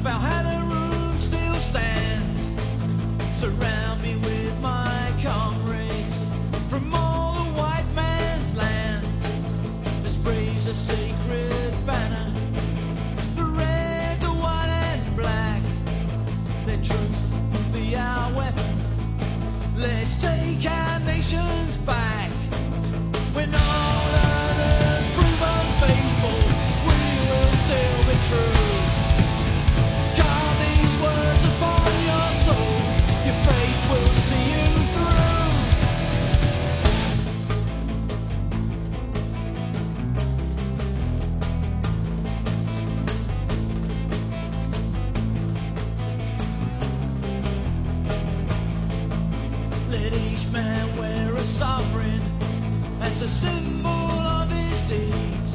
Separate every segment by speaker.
Speaker 1: about how to as a symbol of his deeds.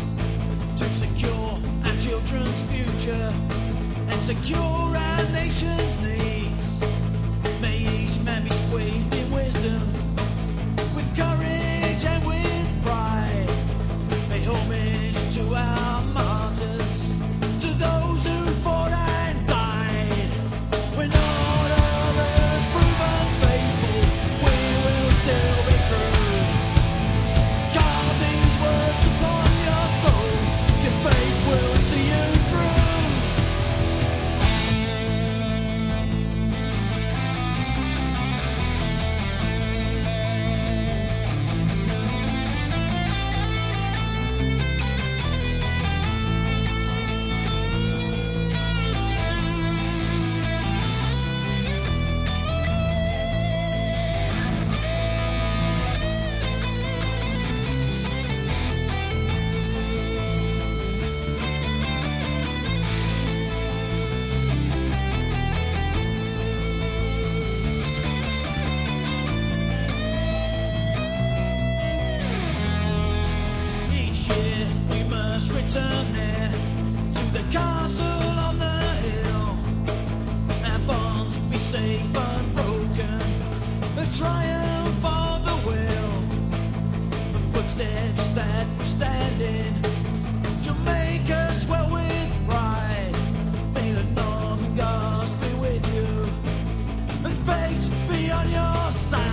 Speaker 1: To secure our children's future and secure our nation's we must return there to the castle on the hill. Our bonds safe unbroken, a triumph of the will. The footsteps that we with pride. May the Northern Gods be with you, and fate be on your side.